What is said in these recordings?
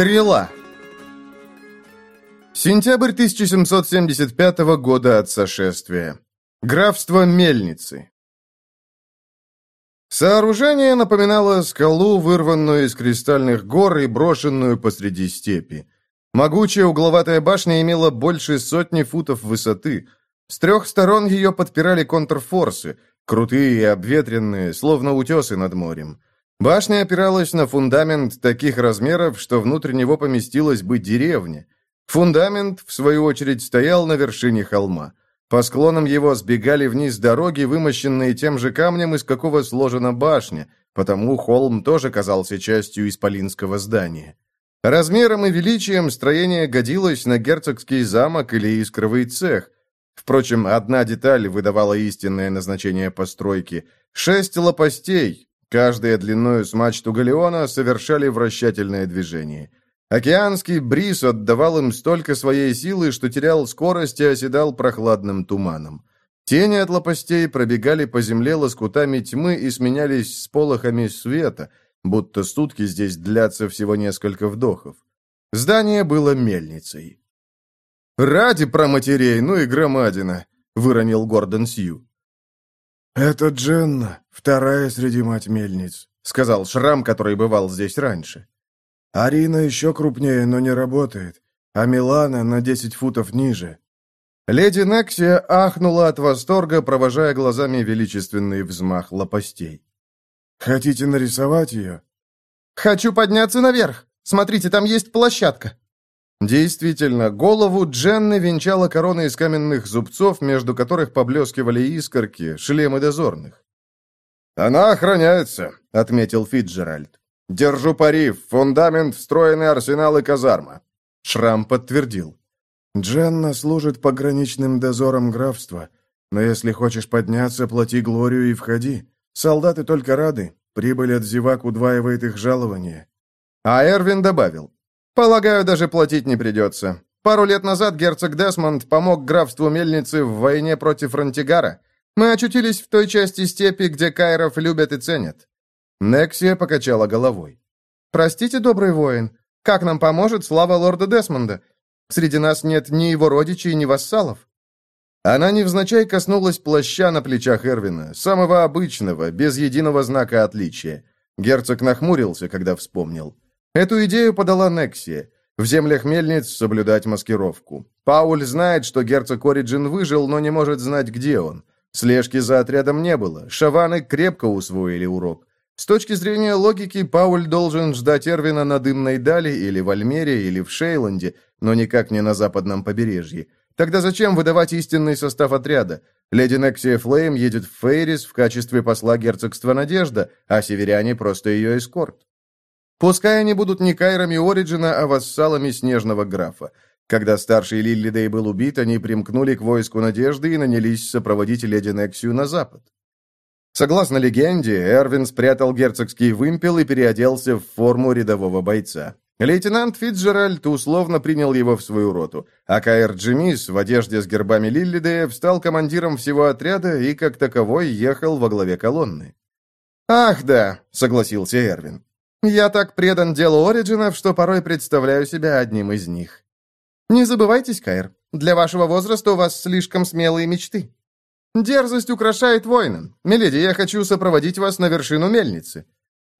Стрела. Сентябрь 1775 года от сошествия. Графство Мельницы. Сооружение напоминало скалу, вырванную из кристальных гор и брошенную посреди степи. Могучая угловатая башня имела больше сотни футов высоты. С трех сторон ее подпирали контрфорсы, крутые и обветренные, словно утесы над морем. Башня опиралась на фундамент таких размеров, что внутрь него поместилась бы деревня. Фундамент, в свою очередь, стоял на вершине холма. По склонам его сбегали вниз дороги, вымощенные тем же камнем, из какого сложена башня, потому холм тоже казался частью исполинского здания. Размером и величием строение годилось на герцогский замок или искровый цех. Впрочем, одна деталь выдавала истинное назначение постройки. Шесть лопастей, каждая длиною с мачту галеона, совершали вращательное движение. Океанский бриз отдавал им столько своей силы, что терял скорость и оседал прохладным туманом. Тени от лопастей пробегали по земле лоскутами тьмы и сменялись с света, будто сутки здесь длятся всего несколько вдохов. Здание было мельницей. «Ради проматерей, ну и громадина!» — выронил Гордон Сью. «Это Дженна, вторая среди мать мельниц», — сказал Шрам, который бывал здесь раньше. Арина еще крупнее, но не работает, а Милана на десять футов ниже. Леди Нексия ахнула от восторга, провожая глазами величественный взмах лопастей. «Хотите нарисовать ее?» «Хочу подняться наверх. Смотрите, там есть площадка». Действительно, голову Дженны венчала корона из каменных зубцов, между которых поблескивали искорки, шлемы дозорных. «Она охраняется», — отметил Фитджеральд. «Держу пари, фундамент, встроенный арсенал и казарма». Шрам подтвердил. «Дженна служит пограничным дозором графства, но если хочешь подняться, плати Глорию и входи. Солдаты только рады, прибыль от зевак удваивает их жалование». А Эрвин добавил. «Полагаю, даже платить не придется. Пару лет назад герцог Десмонд помог графству Мельницы в войне против Рантигара. Мы очутились в той части степи, где кайров любят и ценят. Нексия покачала головой. «Простите, добрый воин, как нам поможет слава лорда Десмонда? Среди нас нет ни его родичей, ни вассалов». Она невзначай коснулась плаща на плечах Эрвина, самого обычного, без единого знака отличия. Герцог нахмурился, когда вспомнил. Эту идею подала Нексия. В землях мельниц соблюдать маскировку. Пауль знает, что герцог Ориджин выжил, но не может знать, где он. Слежки за отрядом не было. Шаваны крепко усвоили урок. С точки зрения логики, Пауль должен ждать Эрвина на Дымной Дали или в Альмере, или в Шейланде, но никак не на западном побережье. Тогда зачем выдавать истинный состав отряда? Леди Нексия Флейм едет в Фейрис в качестве посла герцогства Надежда, а северяне просто ее эскорт. Пускай они будут не кайрами Ориджина, а вассалами Снежного графа. Когда старший Лиллидей был убит, они примкнули к войску Надежды и нанялись сопроводить леди Нексию на запад. Согласно легенде, Эрвин спрятал герцогский вымпел и переоделся в форму рядового бойца. Лейтенант Фитджеральд условно принял его в свою роту, а Каэр Джимис в одежде с гербами Лиллидея стал командиром всего отряда и, как таковой, ехал во главе колонны. «Ах, да», — согласился Эрвин. «Я так предан делу Ориджинов, что порой представляю себя одним из них. Не забывайтесь, Каэр, для вашего возраста у вас слишком смелые мечты». «Дерзость украшает воина. Миледи, я хочу сопроводить вас на вершину мельницы».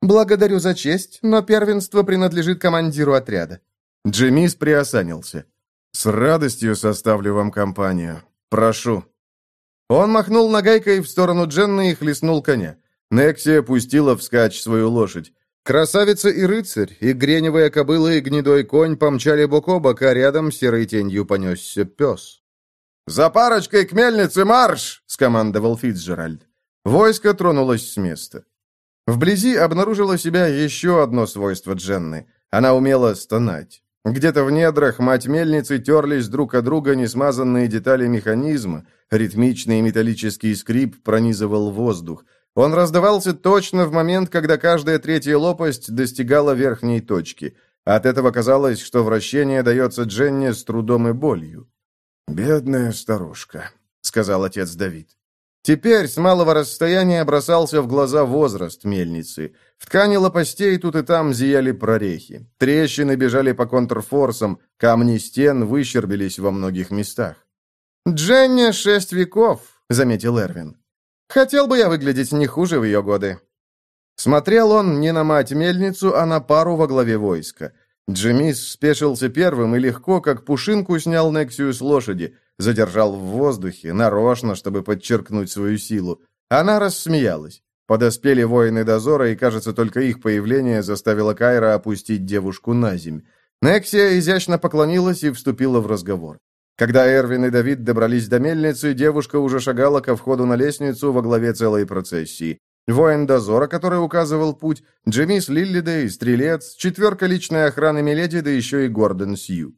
«Благодарю за честь, но первенство принадлежит командиру отряда». Джемис приосанился. «С радостью составлю вам компанию. Прошу». Он махнул нагайкой в сторону Дженны и хлестнул коня. Нексия пустила вскачь свою лошадь. Красавица и рыцарь, и греневая кобыла, и гнедой конь помчали бок о бок, а рядом серой тенью понесся пес. «За парочкой к мельнице марш!» — скомандовал Фитцжеральд. Войско тронулось с места. Вблизи обнаружило себя еще одно свойство Дженны. Она умела стонать. Где-то в недрах мать мельницы терлись друг от друга несмазанные детали механизма. Ритмичный металлический скрип пронизывал воздух. Он раздавался точно в момент, когда каждая третья лопасть достигала верхней точки. От этого казалось, что вращение дается Дженне с трудом и болью. «Бедная старушка», — сказал отец Давид. Теперь с малого расстояния бросался в глаза возраст мельницы. В ткани лопастей тут и там зияли прорехи. Трещины бежали по контрфорсам, камни стен выщербились во многих местах. «Дженни шесть веков», — заметил Эрвин. «Хотел бы я выглядеть не хуже в ее годы». Смотрел он не на мать-мельницу, а на пару во главе войска. Джемис спешился первым и легко, как пушинку, снял Нексию с лошади, задержал в воздухе, нарочно, чтобы подчеркнуть свою силу. Она рассмеялась. Подоспели воины дозора, и, кажется, только их появление заставило Кайра опустить девушку на земь. Нексия изящно поклонилась и вступила в разговор. Когда Эрвин и Давид добрались до мельницы, девушка уже шагала ко входу на лестницу во главе целой процессии. Воин дозора, который указывал путь, Джемис Лиллидей, стрелец, четверка личной охраны Миледи, да еще и Гордон Сью.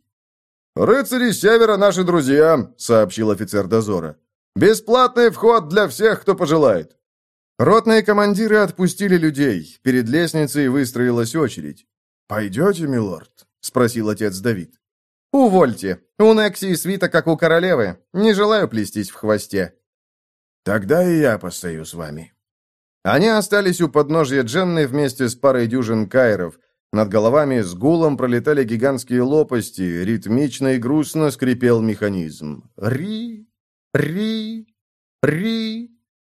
«Рыцари Севера наши друзья», — сообщил офицер дозора. «Бесплатный вход для всех, кто пожелает». Ротные командиры отпустили людей. Перед лестницей выстроилась очередь. «Пойдете, милорд?» — спросил отец Давид. «Увольте. У Некси свита, как у королевы. Не желаю плестись в хвосте». «Тогда и я постою с вами». Они остались у подножья Дженны вместе с парой дюжин кайров. Над головами с гулом пролетали гигантские лопасти, ритмично и грустно скрипел механизм. Ри, ри, ри.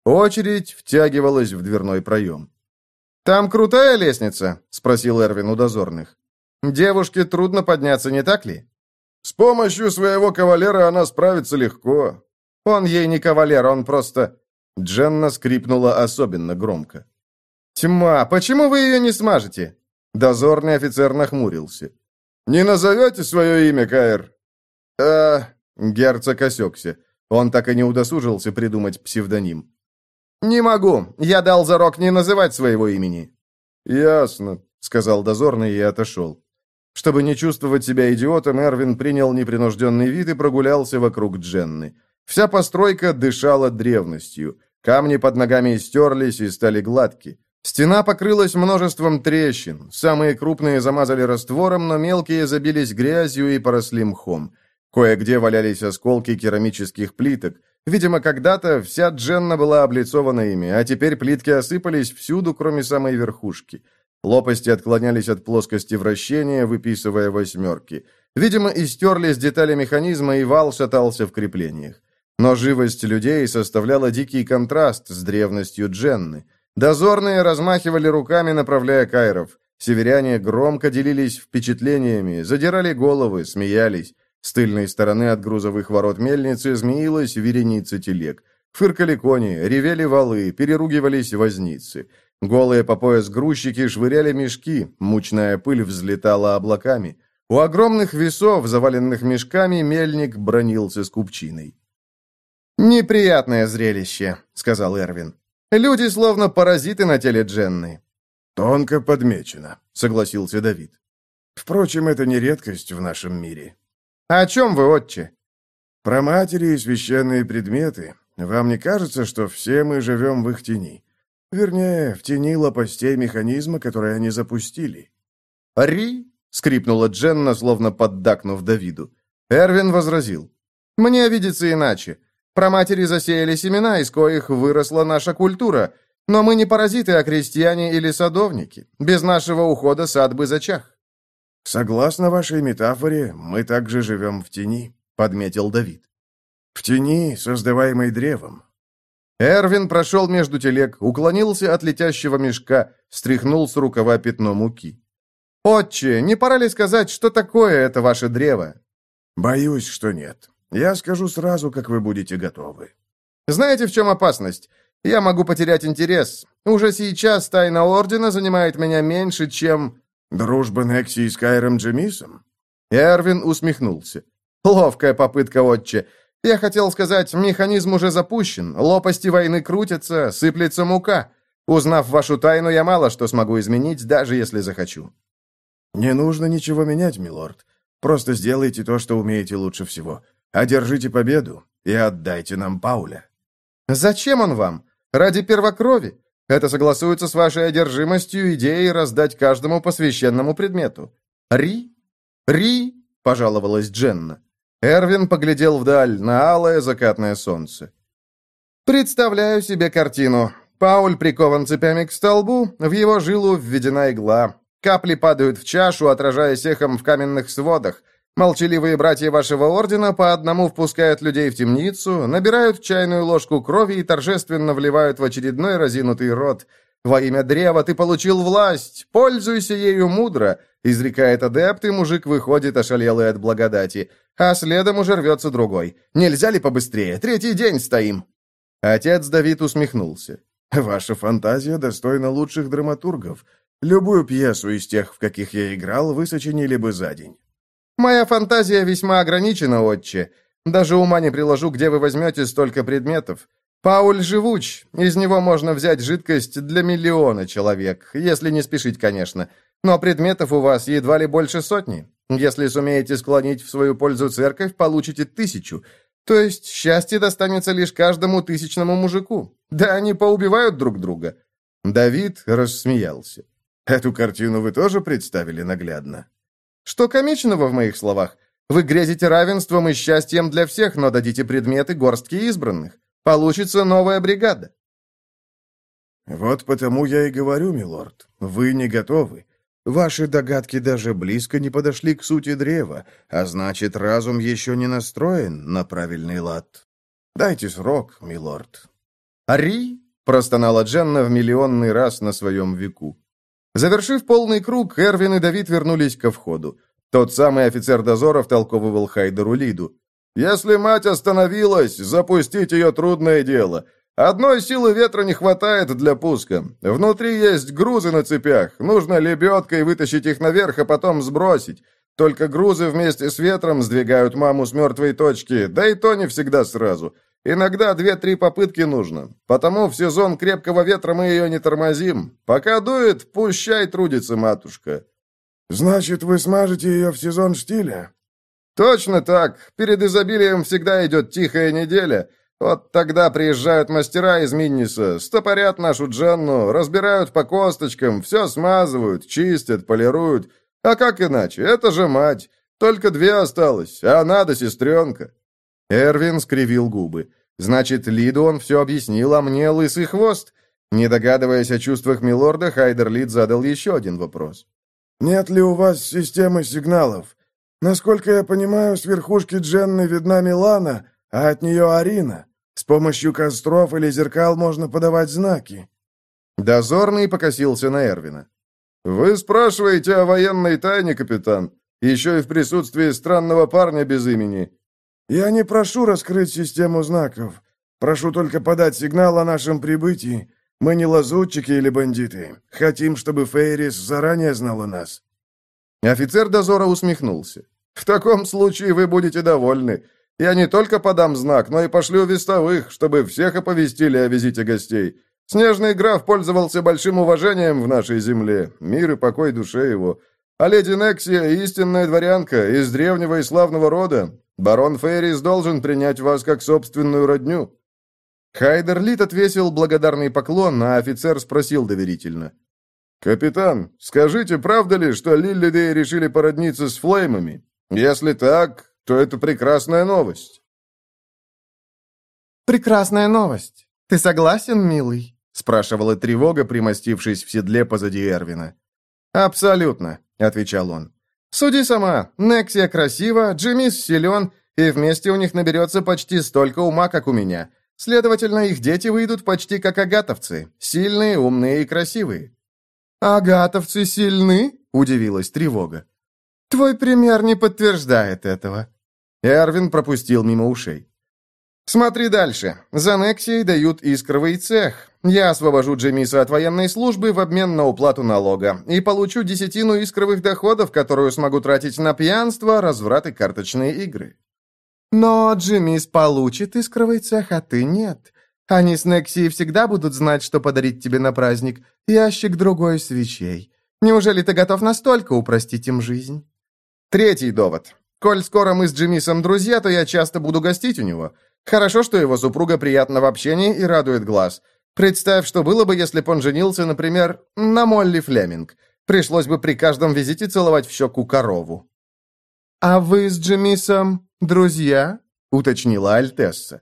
Очередь втягивалась в дверной проем. «Там крутая лестница?» — спросил Эрвин у дозорных. «Девушке трудно подняться, не так ли?» «С помощью своего кавалера она справится легко». «Он ей не кавалер, он просто...» Дженна скрипнула особенно громко. «Тьма, почему вы ее не смажете?» Дозорный офицер нахмурился. «Не назовете свое имя, Каэр?» «Э...» Герцог осекся. Он так и не удосужился придумать псевдоним. «Не могу. Я дал зарок не называть своего имени». «Ясно», — сказал дозорный и отошел. Чтобы не чувствовать себя идиотом, Эрвин принял непринужденный вид и прогулялся вокруг Дженны. Вся постройка дышала древностью. Камни под ногами стерлись и стали гладки. Стена покрылась множеством трещин. Самые крупные замазали раствором, но мелкие забились грязью и поросли мхом. Кое-где валялись осколки керамических плиток. Видимо, когда-то вся Дженна была облицована ими, а теперь плитки осыпались всюду, кроме самой верхушки. Лопасти отклонялись от плоскости вращения, выписывая восьмерки. Видимо, истерлись детали механизма, и вал шатался в креплениях. Но живость людей составляла дикий контраст с древностью Дженны. Дозорные размахивали руками, направляя кайров. Северяне громко делились впечатлениями, задирали головы, смеялись. С тыльной стороны от грузовых ворот мельницы змеилась вереница телег. Фыркали кони, ревели валы, переругивались возницы. Голые по пояс грузчики швыряли мешки, мучная пыль взлетала облаками. У огромных весов, заваленных мешками, мельник бронился с купчиной. «Неприятное зрелище», — сказал Эрвин. «Люди словно паразиты на теле Дженны». «Тонко подмечено», — согласился Давид. «Впрочем, это не редкость в нашем мире». «О чем вы, отче?» «Про матери и священные предметы. Вам не кажется, что все мы живем в их тени? Вернее, в тени лопастей механизма, который они запустили?» «Ри?» — скрипнула Дженна, словно поддакнув Давиду. Эрвин возразил. «Мне видится иначе. Про матери засеяли семена, из коих выросла наша культура. Но мы не паразиты, а крестьяне или садовники. Без нашего ухода сад бы зачах». «Согласно вашей метафоре, мы также живем в тени», — подметил Давид. «В тени, создаваемой древом». Эрвин прошел между телег, уклонился от летящего мешка, стряхнул с рукава пятно муки. «Отче, не пора ли сказать, что такое это ваше древо?» «Боюсь, что нет. Я скажу сразу, как вы будете готовы. Знаете, в чем опасность? Я могу потерять интерес. Уже сейчас тайна Ордена занимает меня меньше, чем... Дружба Некси с Кайром Джемисом? Эрвин усмехнулся. Ловкая попытка, отче. Я хотел сказать, механизм уже запущен, лопасти войны крутятся, сыплется мука. Узнав вашу тайну, я мало что смогу изменить, даже если захочу. Не нужно ничего менять, милорд. Просто сделайте то, что умеете лучше всего. Одержите победу и отдайте нам Пауля». «Зачем он вам? Ради первокрови? Это согласуется с вашей одержимостью идеей раздать каждому по священному предмету. Ри? Ри?» — пожаловалась Дженна. Эрвин поглядел вдаль, на алое закатное солнце. Представляю себе картину. Пауль прикован цепями к столбу, в его жилу введена игла. Капли падают в чашу, отражаясь эхом в каменных сводах. Молчаливые братья вашего ордена по одному впускают людей в темницу, набирают чайную ложку крови и торжественно вливают в очередной разинутый рот. «Во имя древа ты получил власть! Пользуйся ею мудро!» Изрекает адепт, и мужик выходит ошалелый от благодати. А следом уже рвется другой. «Нельзя ли побыстрее? Третий день стоим!» Отец Давид усмехнулся. «Ваша фантазия достойна лучших драматургов. Любую пьесу из тех, в каких я играл, вы сочинили бы за день». «Моя фантазия весьма ограничена, отче. Даже ума не приложу, где вы возьмете столько предметов. Пауль живуч, из него можно взять жидкость для миллиона человек, если не спешить, конечно. Но предметов у вас едва ли больше сотни. Если сумеете склонить в свою пользу церковь, получите тысячу. То есть счастье достанется лишь каждому тысячному мужику. Да они поубивают друг друга». Давид рассмеялся. «Эту картину вы тоже представили наглядно?» Что комичного в моих словах? Вы грезите равенством и счастьем для всех, но дадите предметы горстки избранных. Получится новая бригада. Вот потому я и говорю, милорд, вы не готовы. Ваши догадки даже близко не подошли к сути древа, а значит, разум еще не настроен на правильный лад. Дайте срок, милорд. «Ари!» — простонала Дженна в миллионный раз на своем веку. Завершив полный круг, Эрвин и Давид вернулись ко входу. Тот самый офицер дозора втолковывал Хайдеру Лиду. «Если мать остановилась, запустить ее трудное дело. Одной силы ветра не хватает для пуска. Внутри есть грузы на цепях. Нужно лебедкой вытащить их наверх, а потом сбросить. Только грузы вместе с ветром сдвигают маму с мертвой точки, да и то не всегда сразу. Иногда две-три попытки нужно. Потому в сезон крепкого ветра мы ее не тормозим. Пока дует, пущай трудится матушка». «Значит, вы смажете ее в сезон штиля?» «Точно так. Перед изобилием всегда идет тихая неделя. Вот тогда приезжают мастера из Минниса, стопорят нашу Дженну, разбирают по косточкам, все смазывают, чистят, полируют. А как иначе? Это же мать. Только две осталось, а надо сестренка». Эрвин скривил губы. «Значит, Лиду он все объяснил, а мне лысый хвост?» Не догадываясь о чувствах милорда, Хайдер Лид задал еще один вопрос. «Нет ли у вас системы сигналов? Насколько я понимаю, с верхушки Дженны видна Милана, а от нее Арина. С помощью костров или зеркал можно подавать знаки». Дозорный покосился на Эрвина. «Вы спрашиваете о военной тайне, капитан? Еще и в присутствии странного парня без имени. Я не прошу раскрыть систему знаков. Прошу только подать сигнал о нашем прибытии. Мы не лазутчики или бандиты. Хотим, чтобы Фейрис заранее знала нас». Офицер дозора усмехнулся. «В таком случае вы будете довольны. Я не только подам знак, но и пошлю вестовых, чтобы всех оповестили о визите гостей. Снежный граф пользовался большим уважением в нашей земле. Мир и покой душе его. А леди Нексия — истинная дворянка из древнего и славного рода. Барон Фейрис должен принять вас как собственную родню». Хайдер Лит отвесил благодарный поклон, а офицер спросил доверительно. «Капитан, скажите, правда ли, что Лиллидей решили породниться с Флеймами? Если так, то это прекрасная новость». «Прекрасная новость. Ты согласен, милый?» спрашивала тревога, примостившись в седле позади Эрвина. «Абсолютно», — отвечал он. Суди сама. Нексия красива, Джимис силен, и вместе у них наберется почти столько ума, как у меня. Следовательно, их дети выйдут почти как агатовцы. Сильные, умные и красивые». «Агатовцы сильны?» — удивилась тревога. «Твой пример не подтверждает этого». Эрвин пропустил мимо ушей. «Смотри дальше. За Нексией дают искровый цех. Я освобожу Джемиса от военной службы в обмен на уплату налога и получу десятину искровых доходов, которую смогу тратить на пьянство, разврат и карточные игры». «Но Джемис получит искровый цех, а ты нет. Они с Нексией всегда будут знать, что подарить тебе на праздник. Ящик другой свечей. Неужели ты готов настолько упростить им жизнь?» Третий довод. Коль скоро мы с Джимисом друзья, то я часто буду гостить у него. Хорошо, что его супруга приятна в общении и радует глаз. Представь, что было бы, если бы он женился, например, на Молли Флеминг. Пришлось бы при каждом визите целовать в щеку корову». «А вы с Джемисом друзья?» — уточнила Альтесса.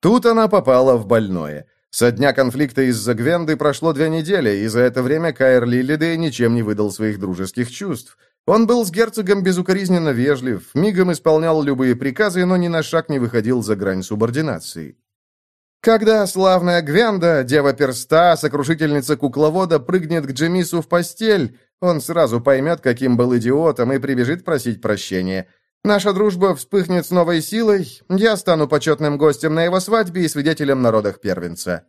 Тут она попала в больное. Со дня конфликта из-за Гвенды прошло две недели, и за это время Кайр Лилидей ничем не выдал своих дружеских чувств. Он был с герцогом безукоризненно вежлив, мигом исполнял любые приказы, но ни на шаг не выходил за грань субординации. Когда славная Гвенда, дева перста, сокрушительница кукловода, прыгнет к Джемису в постель, он сразу поймет, каким был идиотом, и прибежит просить прощения. Наша дружба вспыхнет с новой силой, я стану почетным гостем на его свадьбе и свидетелем на родах первенца».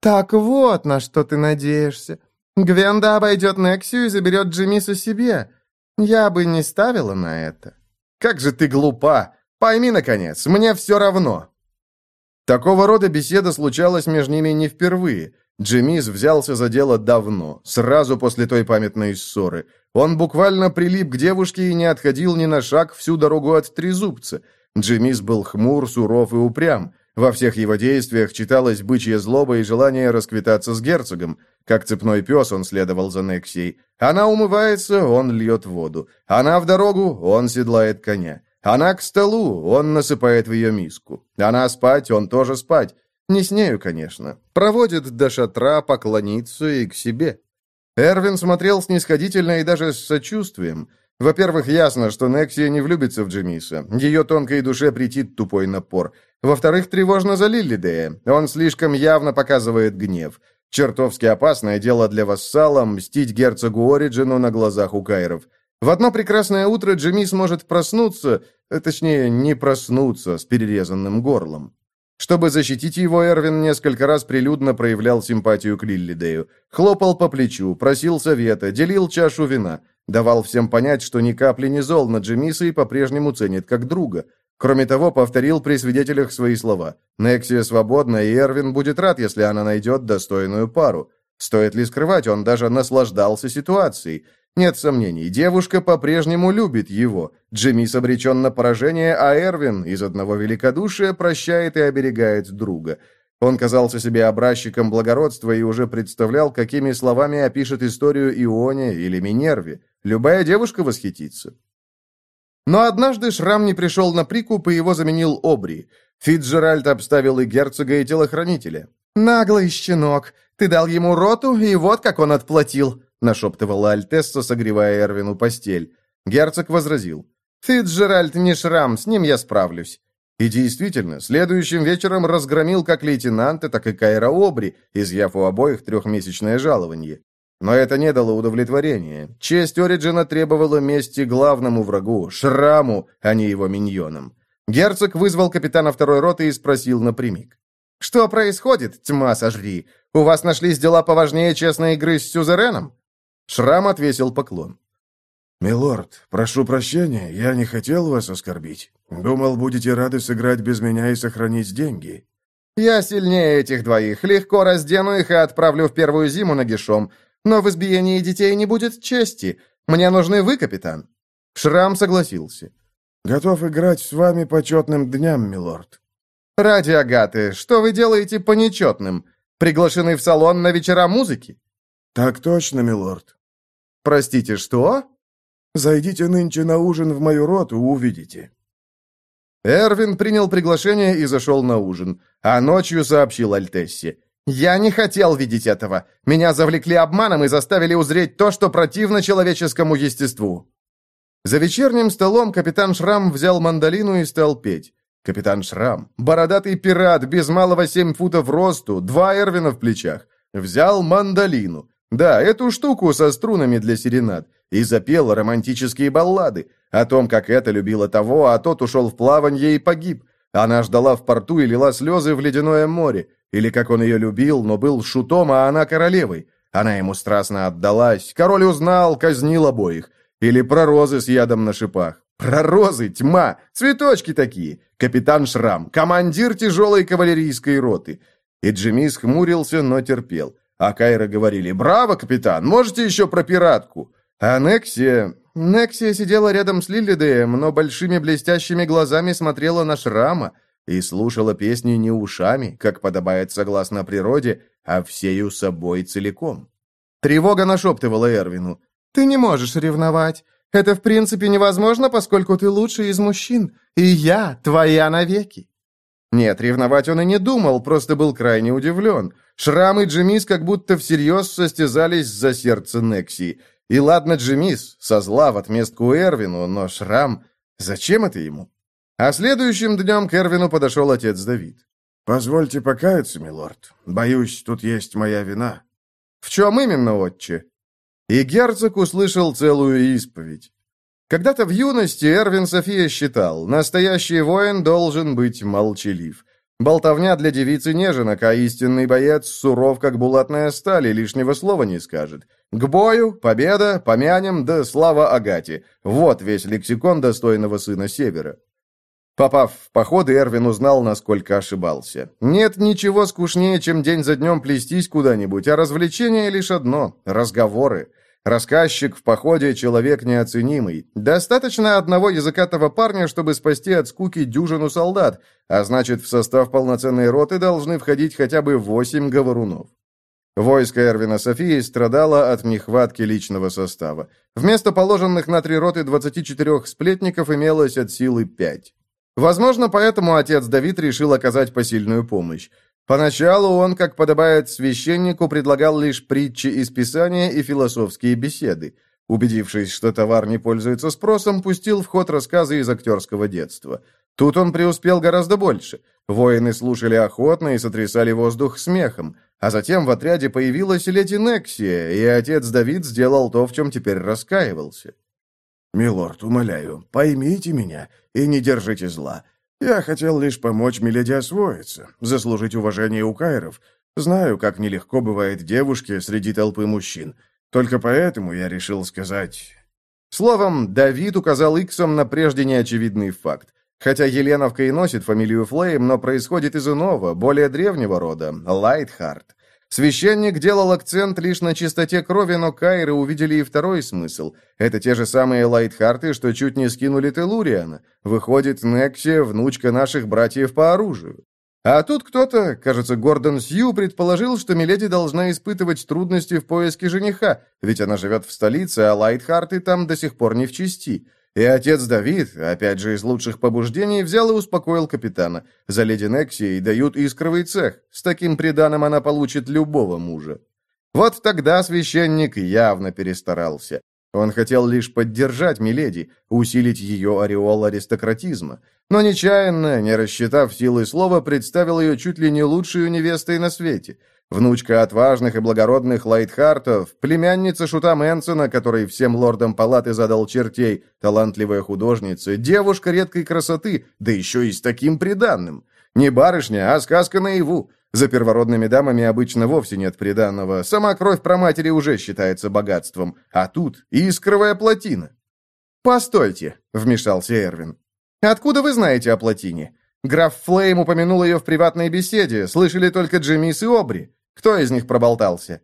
«Так вот, на что ты надеешься. Гвенда обойдет Нексию и заберет Джемису себе. Я бы не ставила на это». «Как же ты глупа! Пойми, наконец, мне все равно!» Такого рода беседа случалась между ними не впервые. Джемис взялся за дело давно, сразу после той памятной ссоры. Он буквально прилип к девушке и не отходил ни на шаг всю дорогу от трезубца. Джемис был хмур, суров и упрям. Во всех его действиях читалась бычья злоба и желание расквитаться с герцогом. Как цепной пес он следовал за Нексией. Она умывается, он льет воду. Она в дорогу, он седлает коня. Она к столу, он насыпает в ее миску. Она спать, он тоже спать. Не с нею, конечно. Проводит до шатра, поклониться и к себе. Эрвин смотрел снисходительно и даже с сочувствием. Во-первых, ясно, что Нексия не влюбится в Джемиса. Ее тонкой душе притит тупой напор. Во-вторых, тревожно за Лиллидея. Он слишком явно показывает гнев. Чертовски опасное дело для вассала мстить герцогу Ориджину на глазах у Кайров. В одно прекрасное утро Джимми сможет проснуться, э, точнее, не проснуться с перерезанным горлом. Чтобы защитить его, Эрвин несколько раз прилюдно проявлял симпатию к Лиллидею. Хлопал по плечу, просил совета, делил чашу вина. Давал всем понять, что ни капли не зол на Джемиса и по-прежнему ценит как друга. Кроме того, повторил при свидетелях свои слова. Нексия свободна, и Эрвин будет рад, если она найдет достойную пару. Стоит ли скрывать, он даже наслаждался ситуацией. Нет сомнений, девушка по-прежнему любит его. Джимис обречен на поражение, а Эрвин из одного великодушия прощает и оберегает друга. Он казался себе образчиком благородства и уже представлял, какими словами опишет историю Ионе или Минерве. Любая девушка восхитится. Но однажды Шрам не пришел на прикуп, и его заменил Обри. Фитджеральд обставил и герцога, и телохранителя. «Наглый щенок! Ты дал ему роту, и вот как он отплатил!» нашептывала Альтесса, согревая Эрвину постель. Герцог возразил. «Фитджеральд не шрам, с ним я справлюсь». И действительно, следующим вечером разгромил как лейтенанта, так и Кайра Обри, изъяв у обоих трехмесячное жалование. Но это не дало удовлетворения. Честь Ориджина требовала мести главному врагу, Шраму, а не его миньонам. Герцог вызвал капитана второй роты и спросил напрямик. «Что происходит, тьма сожри? У вас нашлись дела поважнее честной игры с сюзереном?» Шрам отвесил поклон. «Милорд, прошу прощения, я не хотел вас оскорбить. Думал, будете рады сыграть без меня и сохранить деньги». «Я сильнее этих двоих. Легко раздену их и отправлю в первую зиму нагишом. Но в избиении детей не будет чести. Мне нужны вы, капитан». Шрам согласился. «Готов играть с вами по четным дням, милорд». «Ради Агаты, что вы делаете по нечетным? Приглашены в салон на вечера музыки?» «Так точно, милорд». «Простите, что?» «Зайдите нынче на ужин в мою роту, увидите». Эрвин принял приглашение и зашел на ужин, а ночью сообщил Альтессе. «Я не хотел видеть этого. Меня завлекли обманом и заставили узреть то, что противно человеческому естеству». За вечерним столом капитан Шрам взял мандолину и стал петь. Капитан Шрам, бородатый пират, без малого семь футов росту, два Эрвина в плечах, взял мандолину. Да, эту штуку со струнами для серенад. И запел романтические баллады. О том, как это любила того, а тот ушел в плаванье и погиб. Она ждала в порту и лила слезы в ледяное море. Или как он ее любил, но был шутом, а она королевой. Она ему страстно отдалась. Король узнал, казнил обоих. Или про розы с ядом на шипах. Про розы, тьма, цветочки такие. Капитан Шрам, командир тяжелой кавалерийской роты. И Джимис хмурился, но терпел. А Кайра говорили «Браво, капитан! Можете еще про пиратку?» А Нексия... Нексия сидела рядом с Лилидеем, но большими блестящими глазами смотрела на Шрама и слушала песни не ушами, как подобает согласно природе, а всею собой целиком. Тревога нашептывала Эрвину. «Ты не можешь ревновать. Это в принципе невозможно, поскольку ты лучший из мужчин, и я твоя навеки». Нет, ревновать он и не думал, просто был крайне удивлен. Шрам и Джемис как будто всерьез состязались за сердце Некси. И ладно Джемис, со зла в отместку Эрвину, но Шрам... Зачем это ему? А следующим днем к Эрвину подошел отец Давид. «Позвольте покаяться, милорд. Боюсь, тут есть моя вина». «В чем именно, отче?» И герцог услышал целую исповедь. Когда-то в юности Эрвин София считал, настоящий воин должен быть молчалив. Болтовня для девицы неженок, а истинный боец суров, как булатная сталь, и лишнего слова не скажет. К бою, победа, помянем, да слава Агате. Вот весь лексикон достойного сына Севера. Попав в походы, Эрвин узнал, насколько ошибался. Нет ничего скучнее, чем день за днем плестись куда-нибудь, а развлечение лишь одно — разговоры. Рассказчик в походе — человек неоценимый. Достаточно одного языкатого парня, чтобы спасти от скуки дюжину солдат, а значит, в состав полноценной роты должны входить хотя бы восемь говорунов. Войско Эрвина Софии страдало от нехватки личного состава. Вместо положенных на три роты 24 сплетников имелось от силы пять. Возможно, поэтому отец Давид решил оказать посильную помощь. Поначалу он, как подобает священнику, предлагал лишь притчи из Писания и философские беседы. Убедившись, что товар не пользуется спросом, пустил в ход рассказы из актерского детства. Тут он преуспел гораздо больше. Воины слушали охотно и сотрясали воздух смехом. А затем в отряде появилась леди Нексия, и отец Давид сделал то, в чем теперь раскаивался. «Милорд, умоляю, поймите меня и не держите зла. Я хотел лишь помочь Миледи освоиться, заслужить уважение у кайров. Знаю, как нелегко бывает девушке среди толпы мужчин. Только поэтому я решил сказать...» Словом, Давид указал Иксом на прежде неочевидный факт. Хотя Еленовка и носит фамилию Флейм, но происходит из иного, более древнего рода – Лайтхарт. Священник делал акцент лишь на чистоте крови, но Кайры увидели и второй смысл. Это те же самые Лайтхарты, что чуть не скинули Телуриана. Выходит, Некси – внучка наших братьев по оружию. А тут кто-то, кажется, Гордон Сью, предположил, что Миледи должна испытывать трудности в поиске жениха, ведь она живет в столице, а Лайтхарты там до сих пор не в чести. И отец Давид, опять же из лучших побуждений, взял и успокоил капитана. За леди Нексией дают искровый цех. С таким приданым она получит любого мужа. Вот тогда священник явно перестарался. Он хотел лишь поддержать Миледи, усилить ее ореол аристократизма. Но нечаянно, не рассчитав силы слова, представил ее чуть ли не лучшей невестой на свете – Внучка отважных и благородных Лайтхартов, племянница Шута Мэнсона, который всем лордам палаты задал чертей, талантливая художница, девушка редкой красоты, да еще и с таким приданным. Не барышня, а сказка наяву. За первородными дамами обычно вовсе нет приданного. Сама кровь про матери уже считается богатством. А тут искровая плотина. «Постойте», — вмешался Эрвин. «Откуда вы знаете о плотине? Граф Флейм упомянул ее в приватной беседе, слышали только Джемис и Обри. Кто из них проболтался?»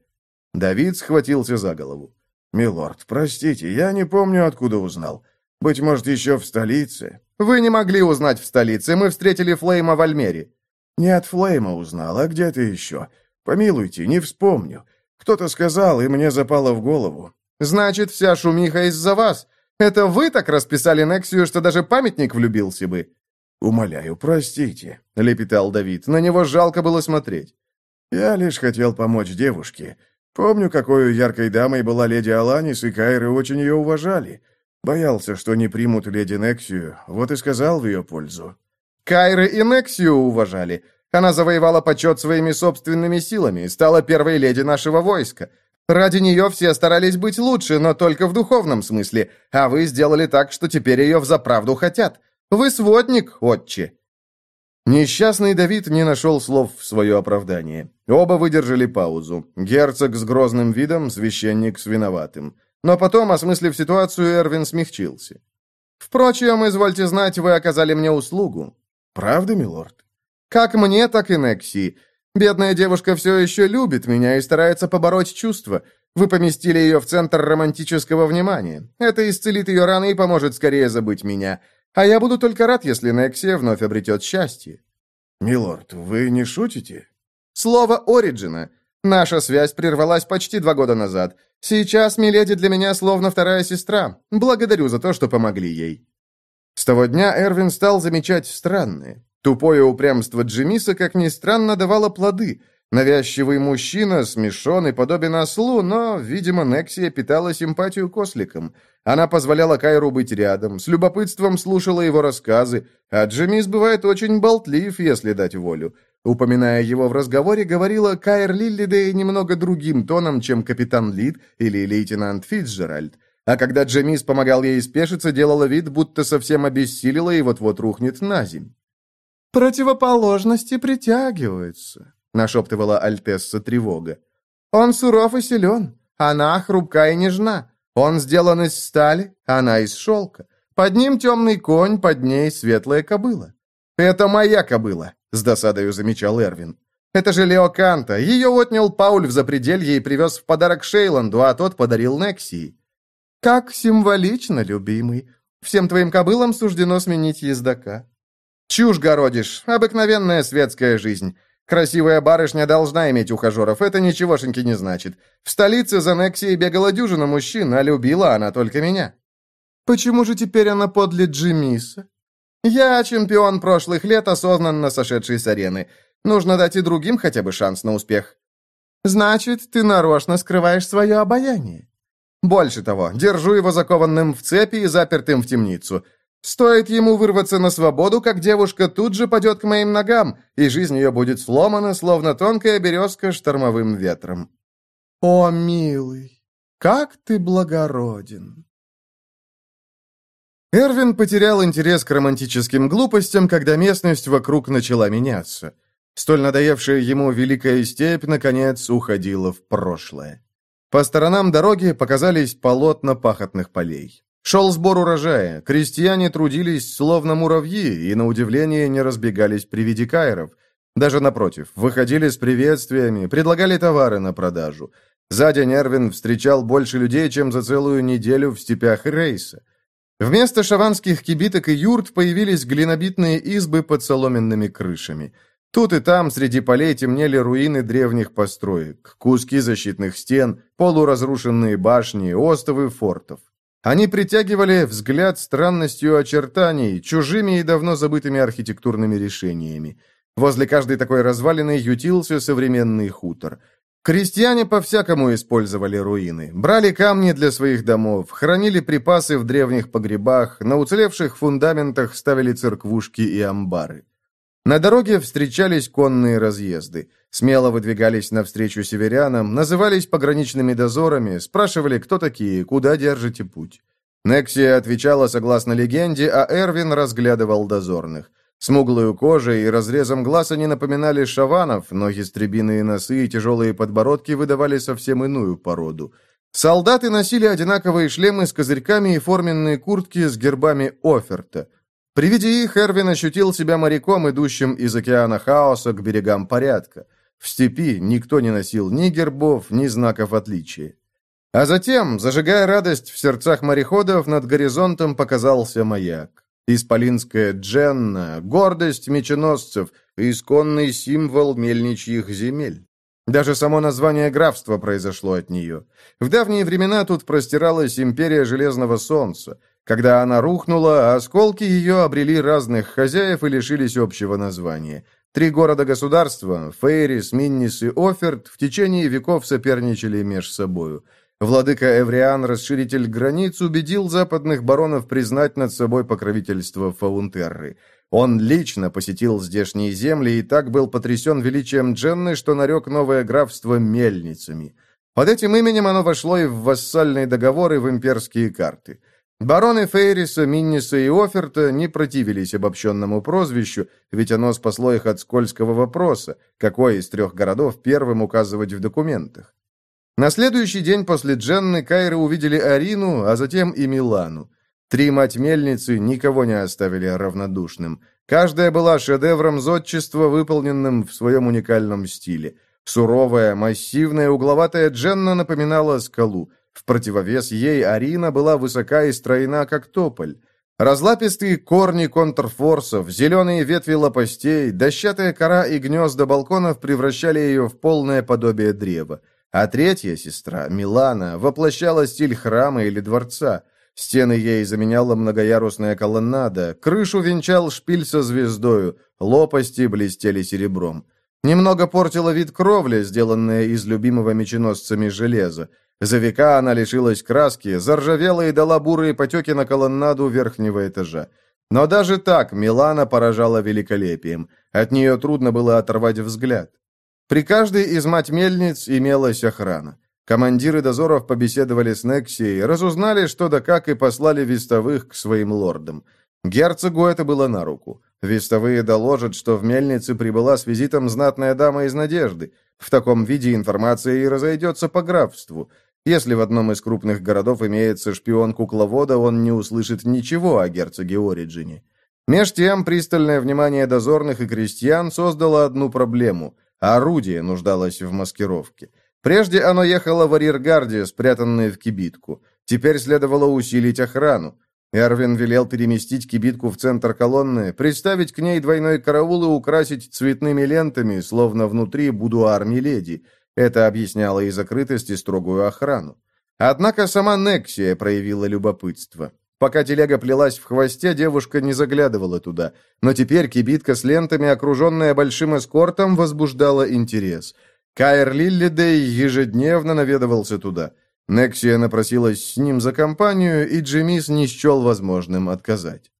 Давид схватился за голову. «Милорд, простите, я не помню, откуда узнал. Быть может, еще в столице?» «Вы не могли узнать в столице, мы встретили Флейма в Альмере». «Не от Флейма узнал, а где-то еще. Помилуйте, не вспомню. Кто-то сказал, и мне запало в голову». «Значит, вся шумиха из-за вас. Это вы так расписали Нексию, что даже памятник влюбился бы?» «Умоляю, простите», — лепетал Давид. На него жалко было смотреть. «Я лишь хотел помочь девушке. Помню, какой яркой дамой была леди Аланис, и Кайры очень ее уважали. Боялся, что не примут леди Нексию, вот и сказал в ее пользу». «Кайры и Нексию уважали. Она завоевала почет своими собственными силами, стала первой леди нашего войска. Ради нее все старались быть лучше, но только в духовном смысле, а вы сделали так, что теперь ее взаправду хотят. Вы сводник, отче!» Несчастный Давид не нашел слов в свое оправдание. Оба выдержали паузу. Герцог с грозным видом, священник с виноватым. Но потом, осмыслив ситуацию, Эрвин смягчился. «Впрочем, извольте знать, вы оказали мне услугу». «Правда, милорд?» «Как мне, так и Некси. Бедная девушка все еще любит меня и старается побороть чувства. Вы поместили ее в центр романтического внимания. Это исцелит ее раны и поможет скорее забыть меня. А я буду только рад, если Нексия вновь обретет счастье». «Милорд, вы не шутите?» «Слово Ориджина. Наша связь прервалась почти два года назад. Сейчас Миледи для меня словно вторая сестра. Благодарю за то, что помогли ей». С того дня Эрвин стал замечать странное. Тупое упрямство Джимиса, как ни странно, давало плоды. Навязчивый мужчина, смешон и подобен ослу, но, видимо, Нексия питала симпатию к осликам. Она позволяла Кайру быть рядом, с любопытством слушала его рассказы, а Джимис бывает очень болтлив, если дать волю. Упоминая его в разговоре, говорила Кайр Лиллидей немного другим тоном, чем капитан Лид или лейтенант Фитцджеральд. А когда Джемис помогал ей спешиться, делала вид, будто совсем обессилила и вот-вот рухнет на земь. «Противоположности притягиваются», — нашептывала Альтесса тревога. «Он суров и силен, она хрупка и нежна. Он сделан из стали, она из шелка. Под ним темный конь, под ней светлая кобыла». «Это моя кобыла», — с досадою замечал Эрвин. «Это же Леоканта. Ее отнял Пауль в запределье и привез в подарок Шейланду, а тот подарил Нексии». «Как символично, любимый. Всем твоим кобылам суждено сменить ездока». «Чушь городишь. Обыкновенная светская жизнь. Красивая барышня должна иметь ухажеров, это ничегошеньки не значит. В столице за Нексией бегала дюжина мужчин, а любила она только меня». «Почему же теперь она подле Джимиса?» «Я чемпион прошлых лет, осознанно сошедший с арены. Нужно дать и другим хотя бы шанс на успех». «Значит, ты нарочно скрываешь свое обаяние?» «Больше того, держу его закованным в цепи и запертым в темницу. Стоит ему вырваться на свободу, как девушка тут же падет к моим ногам, и жизнь ее будет сломана, словно тонкая березка штормовым ветром». «О, милый, как ты благороден!» Эрвин потерял интерес к романтическим глупостям, когда местность вокруг начала меняться. Столь надоевшая ему великая степь, наконец, уходила в прошлое. По сторонам дороги показались полотна пахотных полей. Шел сбор урожая, крестьяне трудились словно муравьи и, на удивление, не разбегались при виде кайров. Даже напротив, выходили с приветствиями, предлагали товары на продажу. За день Эрвин встречал больше людей, чем за целую неделю в степях Рейса. Вместо шаванских кибиток и юрт появились глинобитные избы под соломенными крышами. Тут и там среди полей темнели руины древних построек, куски защитных стен, полуразрушенные башни, остовы фортов. Они притягивали взгляд странностью очертаний, чужими и давно забытыми архитектурными решениями. Возле каждой такой развалины ютился современный хутор – Крестьяне по-всякому использовали руины. Брали камни для своих домов, хранили припасы в древних погребах, на уцелевших фундаментах ставили церквушки и амбары. На дороге встречались конные разъезды. Смело выдвигались навстречу северянам, назывались пограничными дозорами, спрашивали, кто такие, куда держите путь. Нексия отвечала согласно легенде, а Эрвин разглядывал дозорных. Смуглую кожей и разрезом глаз они напоминали шаванов, но ястребиные носы и тяжелые подбородки выдавали совсем иную породу. Солдаты носили одинаковые шлемы с козырьками и форменные куртки с гербами Оферта. При виде их Эрвин ощутил себя моряком, идущим из океана хаоса к берегам порядка. В степи никто не носил ни гербов, ни знаков отличия. А затем, зажигая радость в сердцах мореходов, над горизонтом показался маяк. Исполинская Дженна, гордость меченосцев, исконный символ мельничьих земель. Даже само название графства произошло от нее. В давние времена тут простиралась империя Железного Солнца. Когда она рухнула, осколки ее обрели разных хозяев и лишились общего названия. Три города-государства – Фейрис, Миннис и Оферт – в течение веков соперничали меж собою – Владыка Эвриан, расширитель границ, убедил западных баронов признать над собой покровительство Фаунтерры. Он лично посетил здешние земли и так был потрясен величием Дженны, что нарек новое графство мельницами. Под этим именем оно вошло и в вассальные договоры, в имперские карты. Бароны Фейриса, Минниса и Оферта не противились обобщенному прозвищу, ведь оно спасло их от скользкого вопроса, какой из трех городов первым указывать в документах. На следующий день после Дженны Кайры увидели Арину, а затем и Милану. Три мать-мельницы никого не оставили равнодушным. Каждая была шедевром зодчества, выполненным в своем уникальном стиле. Суровая, массивная, угловатая Дженна напоминала скалу. В противовес ей Арина была высока и стройна, как тополь. Разлапистые корни контрфорсов, зеленые ветви лопастей, дощатая кора и гнезда балконов превращали ее в полное подобие древа. А третья сестра, Милана, воплощала стиль храма или дворца. Стены ей заменяла многоярусная колоннада, крышу венчал шпиль со звездою, лопасти блестели серебром. Немного портила вид кровля, сделанная из любимого меченосцами железа. За века она лишилась краски, заржавела и дала бурые потеки на колоннаду верхнего этажа. Но даже так Милана поражала великолепием. От нее трудно было оторвать взгляд. При каждой из мать-мельниц имелась охрана. Командиры дозоров побеседовали с Нексией, разузнали, что да как, и послали вестовых к своим лордам. Герцогу это было на руку. Вестовые доложат, что в мельнице прибыла с визитом знатная дама из Надежды. В таком виде информация и разойдется по графству. Если в одном из крупных городов имеется шпион кукловода, он не услышит ничего о герцоге Ориджине. Меж тем, пристальное внимание дозорных и крестьян создало одну проблему – орудие нуждалось в маскировке. Прежде оно ехало в арьергарде, спрятанное в кибитку. Теперь следовало усилить охрану. Эрвин велел переместить кибитку в центр колонны, приставить к ней двойной караул и украсить цветными лентами, словно внутри будуар Миледи. Это объясняло и закрытость, и строгую охрану. Однако сама Нексия проявила любопытство. Пока телега плелась в хвосте, девушка не заглядывала туда. Но теперь кибитка с лентами, окруженная большим эскортом, возбуждала интерес. Кайр Лиллидей ежедневно наведывался туда. Нексия напросилась с ним за компанию, и Джемис не счел возможным отказать.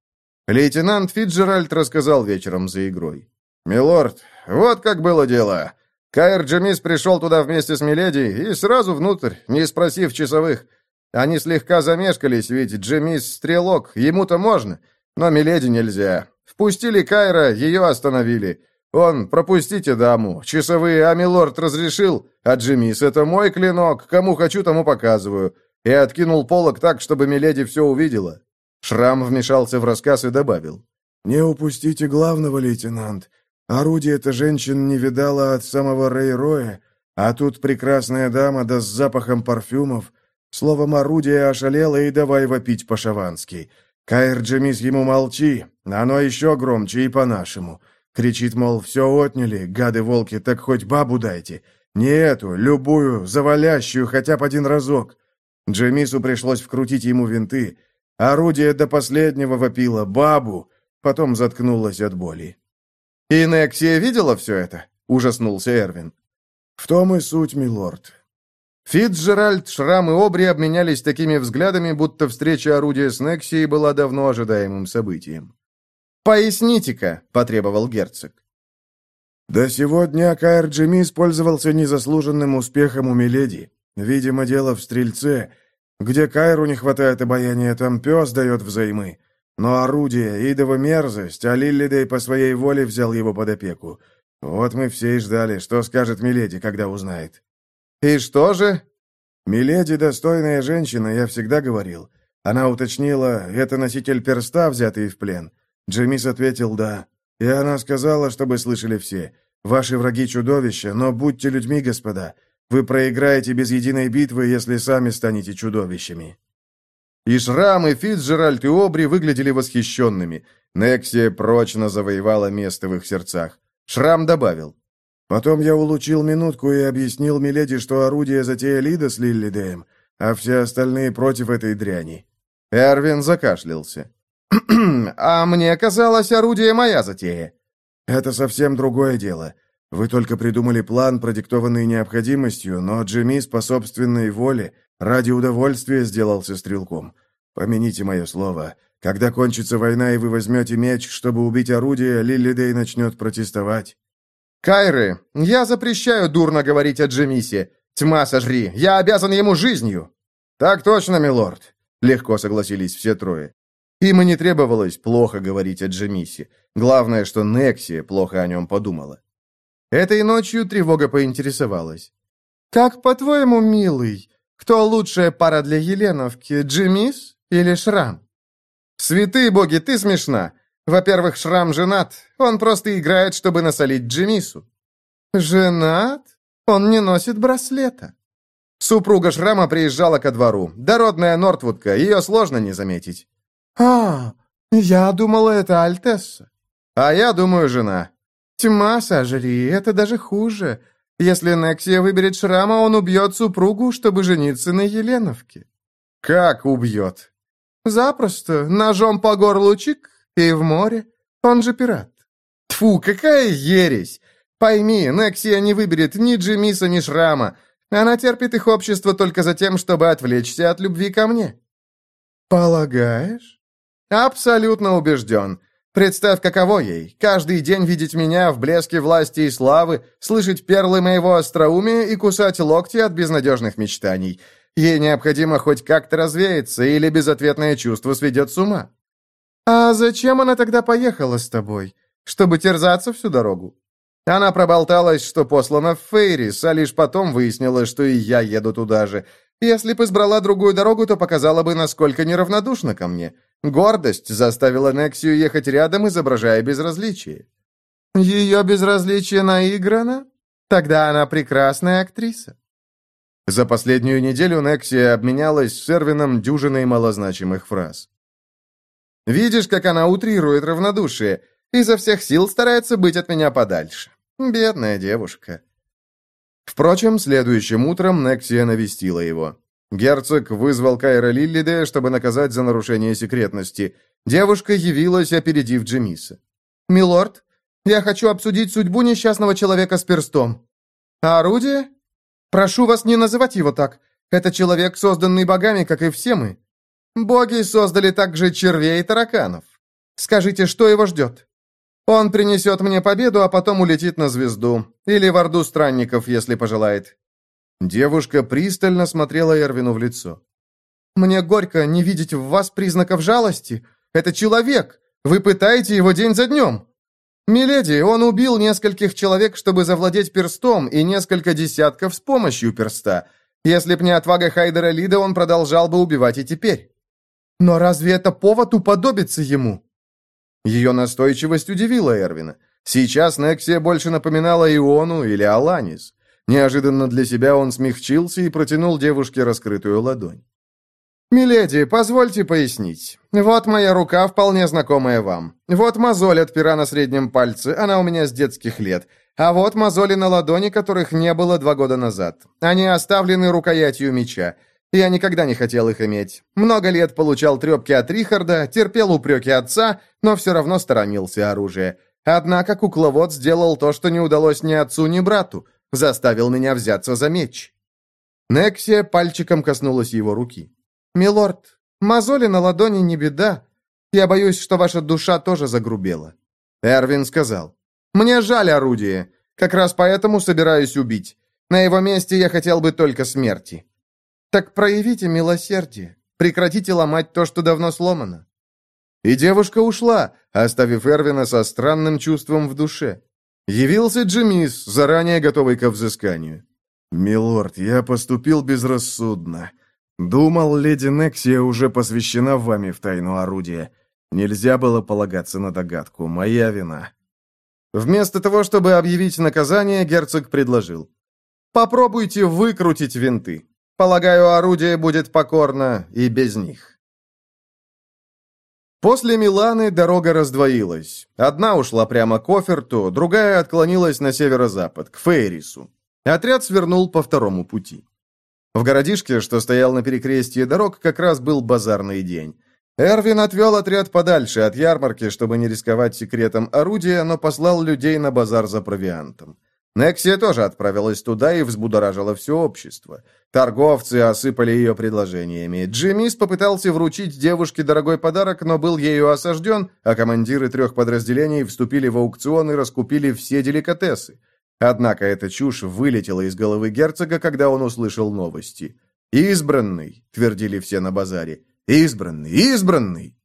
Лейтенант Фиджеральд рассказал вечером за игрой. «Милорд, вот как было дело. Кайр Джемис пришел туда вместе с Миледи и сразу внутрь, не спросив часовых. Они слегка замешкались, ведь Джемис — стрелок, ему-то можно, но Миледи нельзя. Впустили Кайра, ее остановили. Он, пропустите даму. Часовые, а милорд разрешил. А Джимис, это мой клинок. Кому хочу, тому показываю. И откинул полок так, чтобы Миледи все увидела. Шрам вмешался в рассказ и добавил. «Не упустите главного, лейтенант. Орудие эта женщин не видала от самого Рейроя, а тут прекрасная дама, да с запахом парфюмов. Словом, орудие ошалело и давай вопить по-шавански. Каир Джемис ему молчи, оно еще громче и по-нашему. Кричит, мол, все отняли, гады-волки, так хоть бабу дайте. Не эту, любую, завалящую, хотя бы один разок. Джемису пришлось вкрутить ему винты. Орудие до последнего вопило «бабу», потом заткнулось от боли. «И Нексия видела все это?» — ужаснулся Эрвин. «В том и суть, милорд». Фитджеральд, Шрам и Обри обменялись такими взглядами, будто встреча орудия с Нексией была давно ожидаемым событием. «Поясните-ка», — потребовал герцог. До сегодня Джеми использовался незаслуженным успехом у Миледи. Видимо, дело в стрельце. Где Кайру не хватает обаяния, там пес дает взаймы. Но орудие, идова мерзость, а Лиллидей по своей воле взял его под опеку. Вот мы все и ждали, что скажет Миледи, когда узнает. «И что же?» «Миледи достойная женщина, я всегда говорил. Она уточнила, это носитель перста, взятый в плен. Джемис ответил «да». И она сказала, чтобы слышали все. «Ваши враги чудовища, но будьте людьми, господа. Вы проиграете без единой битвы, если сами станете чудовищами». И Шрам, и Фитджеральд, и Обри выглядели восхищенными. Нексия прочно завоевала место в их сердцах. Шрам добавил. «Потом я улучил минутку и объяснил Миледи, что орудие затея Лида с Лиллидеем, а все остальные против этой дряни». Эрвин закашлялся. «А мне казалось, орудие моя затея». «Это совсем другое дело. Вы только придумали план, продиктованный необходимостью, но Джимис по собственной воле ради удовольствия сделался стрелком. Помяните мое слово. Когда кончится война и вы возьмете меч, чтобы убить орудие, Лилидей начнет протестовать». «Кайры, я запрещаю дурно говорить о Джемисе. Тьма сожри, я обязан ему жизнью». «Так точно, милорд», — легко согласились все трое. Им и не требовалось плохо говорить о Джемисе. Главное, что Некси плохо о нем подумала. Этой ночью тревога поинтересовалась. «Как по-твоему, милый, кто лучшая пара для Еленовки, Джемис или Шрам?» «Святые боги, ты смешна. Во-первых, Шрам женат. Он просто играет, чтобы насолить Джемису». «Женат? Он не носит браслета». Супруга Шрама приезжала ко двору. Дородная Нортвудка, ее сложно не заметить. «А, я думала, это Альтесса». «А я думаю, жена». «Тьма сожри, это даже хуже. Если Нексия выберет Шрама, он убьет супругу, чтобы жениться на Еленовке». «Как убьет?» «Запросто. Ножом по горлу чик и в море. Он же пират». Тфу, какая ересь! Пойми, Нексия не выберет ни Джимиса, ни Шрама. Она терпит их общество только за тем, чтобы отвлечься от любви ко мне». «Полагаешь?» «Абсолютно убежден. Представь, каково ей. Каждый день видеть меня в блеске власти и славы, слышать перлы моего остроумия и кусать локти от безнадежных мечтаний. Ей необходимо хоть как-то развеяться, или безответное чувство сведет с ума». «А зачем она тогда поехала с тобой? Чтобы терзаться всю дорогу?» Она проболталась, что послана в Фейрис, а лишь потом выяснила, что и я еду туда же. Если бы избрала другую дорогу, то показала бы, насколько неравнодушна ко мне. Гордость заставила Нексию ехать рядом, изображая безразличие. Ее безразличие наиграно? Тогда она прекрасная актриса. За последнюю неделю Нексия обменялась с Эрвином дюжиной малозначимых фраз. «Видишь, как она утрирует равнодушие, изо всех сил старается быть от меня подальше. Бедная девушка». Впрочем, следующим утром Нексия навестила его. Герцог вызвал Кайра Лиллиде, чтобы наказать за нарушение секретности. Девушка явилась, опередив Джемиса. «Милорд, я хочу обсудить судьбу несчастного человека с перстом». «А орудие?» «Прошу вас не называть его так. Это человек, созданный богами, как и все мы. Боги создали также червей и тараканов. Скажите, что его ждет?» «Он принесет мне победу, а потом улетит на звезду. Или в Орду Странников, если пожелает. Девушка пристально смотрела Эрвину в лицо. «Мне горько не видеть в вас признаков жалости. Это человек. Вы пытаете его день за днем. Миледи, он убил нескольких человек, чтобы завладеть перстом, и несколько десятков с помощью перста. Если б не отвага Хайдера Лида, он продолжал бы убивать и теперь. Но разве это повод уподобиться ему?» Ее настойчивость удивила Эрвина. Сейчас Нексия больше напоминала Иону или Аланис. Неожиданно для себя он смягчился и протянул девушке раскрытую ладонь. «Миледи, позвольте пояснить. Вот моя рука, вполне знакомая вам. Вот мозоль от пера на среднем пальце, она у меня с детских лет. А вот мозоли на ладони, которых не было два года назад. Они оставлены рукоятью меча. Я никогда не хотел их иметь. Много лет получал трепки от Рихарда, терпел упреки отца, но все равно сторонился оружия. Однако кукловод сделал то, что не удалось ни отцу, ни брату заставил меня взяться за меч». Нексия пальчиком коснулась его руки. «Милорд, мозоли на ладони не беда. Я боюсь, что ваша душа тоже загрубела». Эрвин сказал. «Мне жаль орудие. Как раз поэтому собираюсь убить. На его месте я хотел бы только смерти». «Так проявите милосердие. Прекратите ломать то, что давно сломано». И девушка ушла, оставив Эрвина со странным чувством в душе. Явился Джимис, заранее готовый к взысканию. «Милорд, я поступил безрассудно. Думал, леди Нексия уже посвящена вами в тайну орудия. Нельзя было полагаться на догадку. Моя вина». Вместо того, чтобы объявить наказание, герцог предложил. «Попробуйте выкрутить винты. Полагаю, орудие будет покорно и без них». После Миланы дорога раздвоилась. Одна ушла прямо к Оферту, другая отклонилась на северо-запад, к Фейрису. Отряд свернул по второму пути. В городишке, что стоял на перекрестье дорог, как раз был базарный день. Эрвин отвел отряд подальше от ярмарки, чтобы не рисковать секретом орудия, но послал людей на базар за провиантом. Нексия тоже отправилась туда и взбудоражила все общество. Торговцы осыпали ее предложениями. Джимис попытался вручить девушке дорогой подарок, но был ею осажден, а командиры трех подразделений вступили в аукцион и раскупили все деликатесы. Однако эта чушь вылетела из головы герцога, когда он услышал новости. «Избранный!» — твердили все на базаре. «Избранный! Избранный!»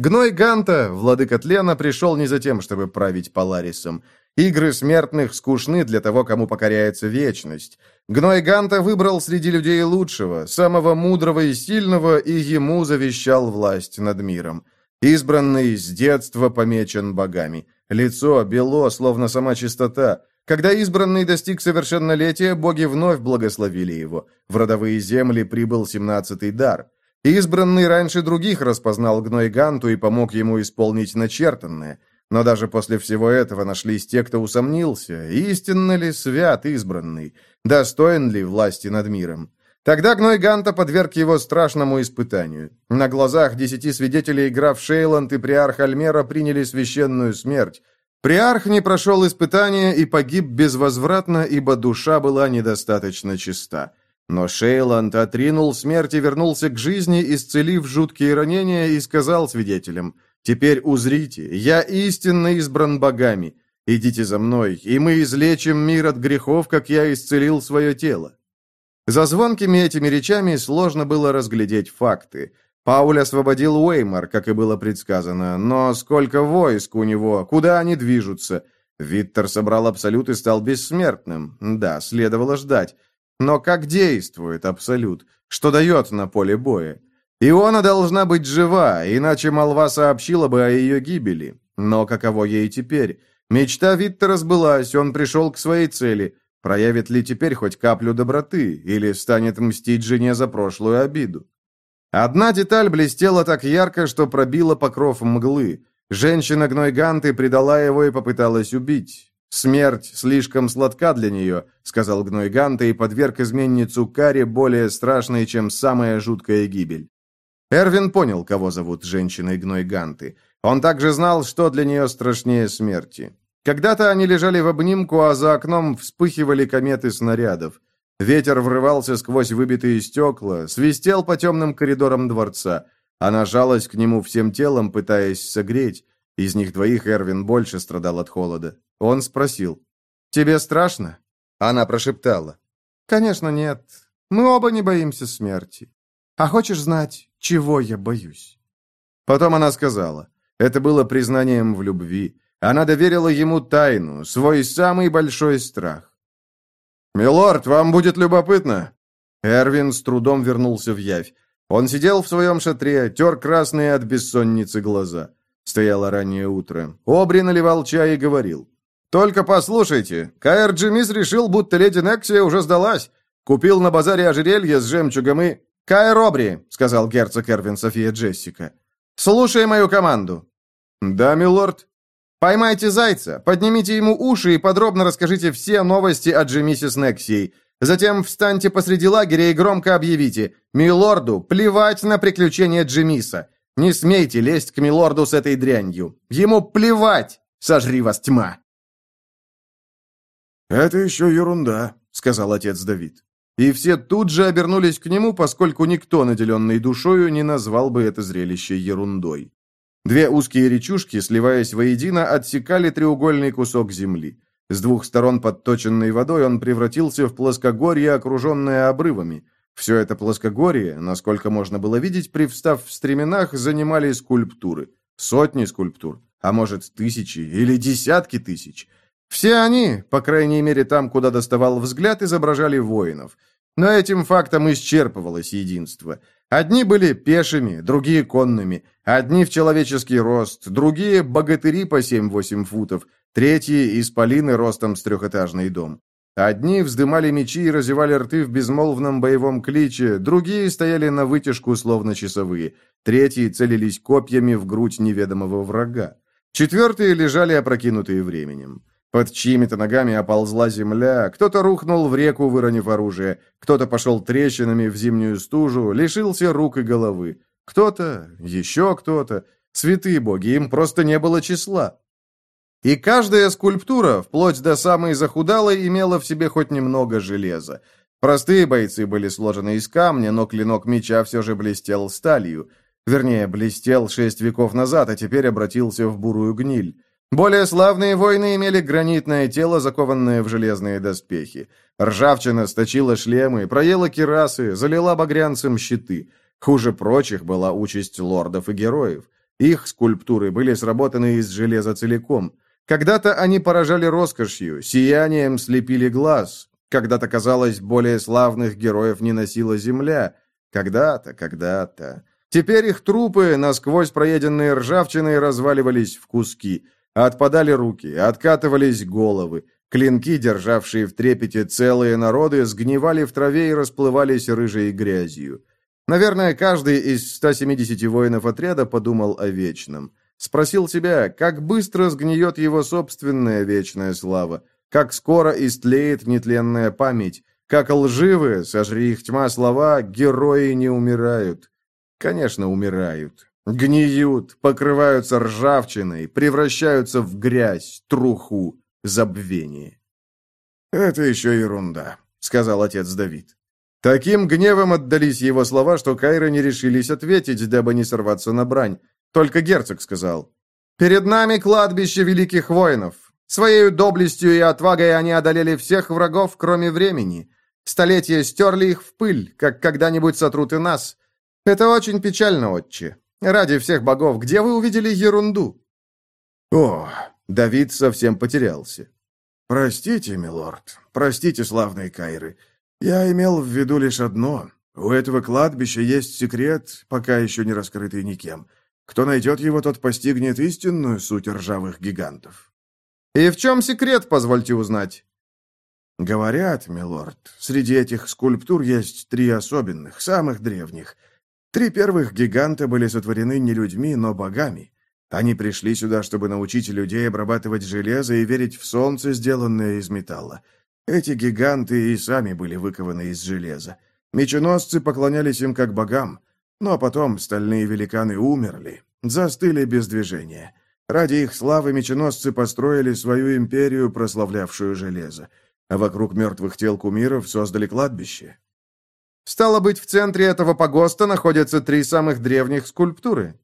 Гной Ганта, владыка тлена, пришел не за тем, чтобы править Поларисом. Игры смертных скучны для того, кому покоряется вечность. Гной Ганта выбрал среди людей лучшего, самого мудрого и сильного, и ему завещал власть над миром. Избранный с детства помечен богами. Лицо бело, словно сама чистота. Когда избранный достиг совершеннолетия, боги вновь благословили его. В родовые земли прибыл семнадцатый дар. Избранный раньше других распознал Гной Ганту и помог ему исполнить начертанное. Но даже после всего этого нашлись те, кто усомнился, истинно ли свят избранный, достоин ли власти над миром. Тогда Гной Ганта подверг его страшному испытанию. На глазах десяти свидетелей граф Шейланд и приарх Альмера приняли священную смерть. Приарх не прошел испытания и погиб безвозвратно, ибо душа была недостаточно чиста. Но Шейланд отринул смерть и вернулся к жизни, исцелив жуткие ранения, и сказал свидетелям, «Теперь узрите, я истинно избран богами. Идите за мной, и мы излечим мир от грехов, как я исцелил свое тело». За звонкими этими речами сложно было разглядеть факты. Пауль освободил Уэймар, как и было предсказано, но сколько войск у него, куда они движутся? Виттер собрал Абсолют и стал бессмертным. Да, следовало ждать. Но как действует Абсолют? Что дает на поле боя? Иона должна быть жива, иначе молва сообщила бы о ее гибели. Но каково ей теперь? Мечта Виттера сбылась, он пришел к своей цели. Проявит ли теперь хоть каплю доброты или станет мстить жене за прошлую обиду? Одна деталь блестела так ярко, что пробила покров мглы. Женщина Гнойганты предала его и попыталась убить. «Смерть слишком сладка для нее», — сказал Гной Ганта и подверг изменницу Каре более страшной, чем самая жуткая гибель. Эрвин понял, кого зовут женщиной Гной Ганты. Он также знал, что для нее страшнее смерти. Когда-то они лежали в обнимку, а за окном вспыхивали кометы снарядов. Ветер врывался сквозь выбитые стекла, свистел по темным коридорам дворца. Она жалась к нему всем телом, пытаясь согреть. Из них двоих Эрвин больше страдал от холода. Он спросил. «Тебе страшно?» Она прошептала. «Конечно нет. Мы оба не боимся смерти. А хочешь знать, чего я боюсь?» Потом она сказала. Это было признанием в любви. Она доверила ему тайну, свой самый большой страх. «Милорд, вам будет любопытно!» Эрвин с трудом вернулся в явь. Он сидел в своем шатре, тер красные от бессонницы глаза. Стояло раннее утро. Обри наливал чай и говорил. «Только послушайте, Каэр Джимис решил, будто леди Нексия уже сдалась. Купил на базаре ожерелье с жемчугом и...» «Каэр Обри», — сказал герцог Эрвин София Джессика. «Слушай мою команду». «Да, милорд». «Поймайте зайца, поднимите ему уши и подробно расскажите все новости о Джимисе с Нексией. Затем встаньте посреди лагеря и громко объявите «Милорду, плевать на приключения Джимиса. Не смейте лезть к милорду с этой дрянью. Ему плевать, сожри вас тьма». «Это еще ерунда», — сказал отец Давид. И все тут же обернулись к нему, поскольку никто, наделенный душою, не назвал бы это зрелище ерундой. Две узкие речушки, сливаясь воедино, отсекали треугольный кусок земли. С двух сторон подточенной водой он превратился в плоскогорье, окруженное обрывами. Все это плоскогорье, насколько можно было видеть, привстав в стременах, занимали скульптуры. Сотни скульптур, а может, тысячи или десятки тысяч – все они, по крайней мере там, куда доставал взгляд, изображали воинов. Но этим фактом исчерпывалось единство. Одни были пешими, другие конными, одни в человеческий рост, другие богатыри по 7-8 футов, третьи исполины ростом с трехэтажный дом. Одни вздымали мечи и разевали рты в безмолвном боевом кличе, другие стояли на вытяжку, словно часовые, третьи целились копьями в грудь неведомого врага. Четвертые лежали опрокинутые временем. Под чьими-то ногами оползла земля, кто-то рухнул в реку, выронив оружие, кто-то пошел трещинами в зимнюю стужу, лишился рук и головы. Кто-то, еще кто-то. Святые боги, им просто не было числа. И каждая скульптура, вплоть до самой захудалой, имела в себе хоть немного железа. Простые бойцы были сложены из камня, но клинок меча все же блестел сталью. Вернее, блестел шесть веков назад, а теперь обратился в бурую гниль. Более славные воины имели гранитное тело, закованное в железные доспехи. Ржавчина сточила шлемы, проела кирасы, залила багрянцем щиты. Хуже прочих была участь лордов и героев. Их скульптуры были сработаны из железа целиком. Когда-то они поражали роскошью, сиянием слепили глаз. Когда-то, казалось, более славных героев не носила земля. Когда-то, когда-то. Теперь их трупы, насквозь проеденные ржавчиной, разваливались в куски – Отпадали руки, откатывались головы. Клинки, державшие в трепете целые народы, сгнивали в траве и расплывались рыжей грязью. Наверное, каждый из 170 воинов отряда подумал о вечном. Спросил себя, как быстро сгниет его собственная вечная слава, как скоро истлеет нетленная память, Как лживые, сожри их тьма слова, герои не умирают. Конечно, умирают. Гниют, покрываются ржавчиной, превращаются в грязь, труху, забвение. «Это еще ерунда», — сказал отец Давид. Таким гневом отдались его слова, что Кайры не решились ответить, дабы не сорваться на брань. Только герцог сказал. «Перед нами кладбище великих воинов. Своей доблестью и отвагой они одолели всех врагов, кроме времени. Столетия стерли их в пыль, как когда-нибудь сотрут и нас. Это очень печально, отче. Ради всех богов, где вы увидели ерунду?» «О!» — Давид совсем потерялся. «Простите, милорд, простите, славные Кайры. Я имел в виду лишь одно. У этого кладбища есть секрет, пока еще не раскрытый никем. Кто найдет его, тот постигнет истинную суть ржавых гигантов». «И в чем секрет, позвольте узнать?» «Говорят, милорд, среди этих скульптур есть три особенных, самых древних. Три первых гиганта были сотворены не людьми, но богами. Они пришли сюда, чтобы научить людей обрабатывать железо и верить в солнце, сделанное из металла. Эти гиганты и сами были выкованы из железа. Меченосцы поклонялись им как богам, но потом стальные великаны умерли, застыли без движения. Ради их славы меченосцы построили свою империю, прославлявшую железо а вокруг мертвых тел кумиров создали кладбище. Стало быть, в центре этого погоста находятся три самых древних скульптуры.